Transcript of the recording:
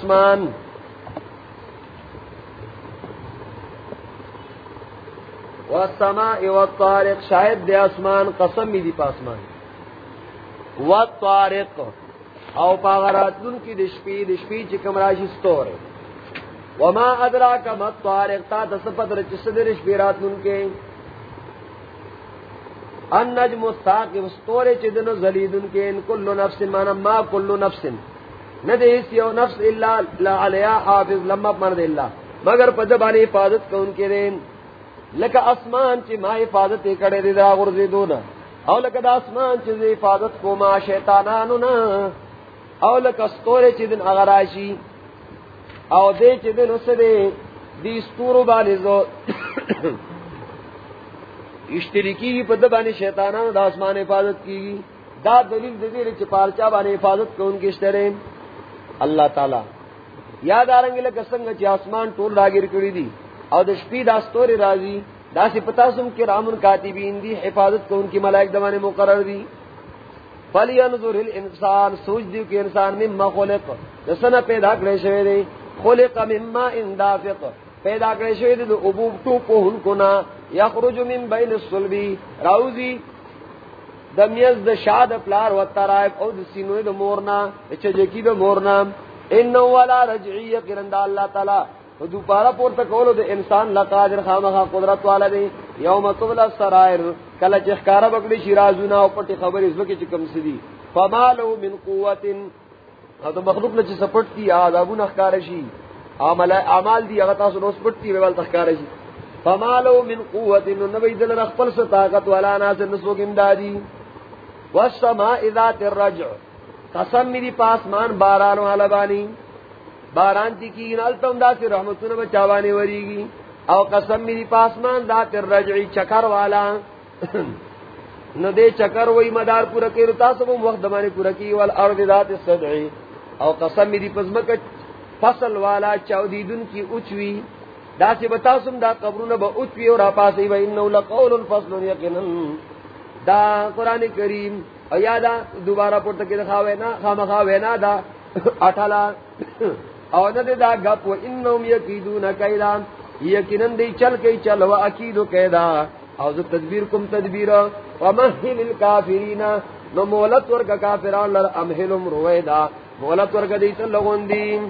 آسمان۔ والسماء والطارق، شاید دے آسمان، قسم می دی پاسمان والطارق، او پاغرات دن کی دشپی دشپی چکم راشی ستور۔ وما ادراک مت طارق تا تسپت رچس دشپی رات دن کے ان نجم الثاقب ستورے چدن زلیدن کے ان کل نفس مانا ما کل نفس ندے اس یو نفس الا لا حافظ لما مرد اللہ۔ مگر پدبانی حفاظت کو ان کے دین۔ لکا اسمان چی ما حفاظت کڑے دی دا غرزی دونا۔ او لکا دا اسمان چی دی حفاظت کو ما شیطانانو نا۔ او لکا ستورے چی دن اغراشی او دے چی دن اس دے دی ستورو بانی زو۔ اشترکی کی پد بانی شیطانان دا اسمان حفاظت کی۔ گی دا دلیل دلیل چی پارچا بانی حفاظت کو ان کی اشترے اللہ تعالی۔ یاد آرنگی لکا سنگا چی آسمان ٹول راگیر کری دی۔ او د شپې دا ستوري راځي دا سی پتا سم کې رامن کاتبین دی حفاظت کو ان کی ملائک دمانے مقرر دی۔ فلی انظر الانسان، سوچ دیو کہ انسان مما خلق۔ جسنا پیدا کرے شوی دی خلق مما اندافق۔ پیدا کرے شوی دی دو ابوب تو کو ہن یخرج من بین الصلبی۔ راوزی دمیز د شاد پلار و ترائب او د سینوی د مورنا چجکی د مورنا. انو ولا رجعی قرند اللہ تعالی. دوپارا پور تک کولو دے انسان لقادر خامخا قدرت والا دے یوم تبلا سرائر کلا چخکارا بکلی شیرازونا او پٹی خبر اس وقت چکم سدی فمالو من قوت. او تو مخلوق نچی سپٹ کی آدابون اخکارشی عمال دی اغتا سنو سپٹ کی بیوال تخکارشی فمالو من قوت. نبی دل رخپل سے طاقت والا ناصر نسوک امدادی والسماء ذات الرجع. قسم میری پاسمان باران بارانو حلبانی. باران تی کی نالتم دا سی رحمتون بچاوانے وری گی او قسم میری پاسمان دا تر رجعی چکر والا. نو دے چکر وی مدار پورا کی رتا سب وقت دمانے پورا کی والارض ذات الصدعی او قسم میری پزمک فصل والا چاودی دن کی اچوی. دا سی بتا سم دا قبرون با اچوی اور اپاسی و انہو لقول فصل یقنن. دا قرآن کریم، او یادا دوبارہ پورتا کی دخواوے نا خام خواوے نا دا اٹھالا۔ او ند دا گپ، و انہم یکیدون کیدا۔ یقیناً دی چل کئی چل و اکیدو کیدا۔ او ذو تدبیر کم تدبیر۔ و محل الكافرین نو مولت ورگا کافران لر امحلم رویدا۔ مولت ورگا دیتا لغن دیم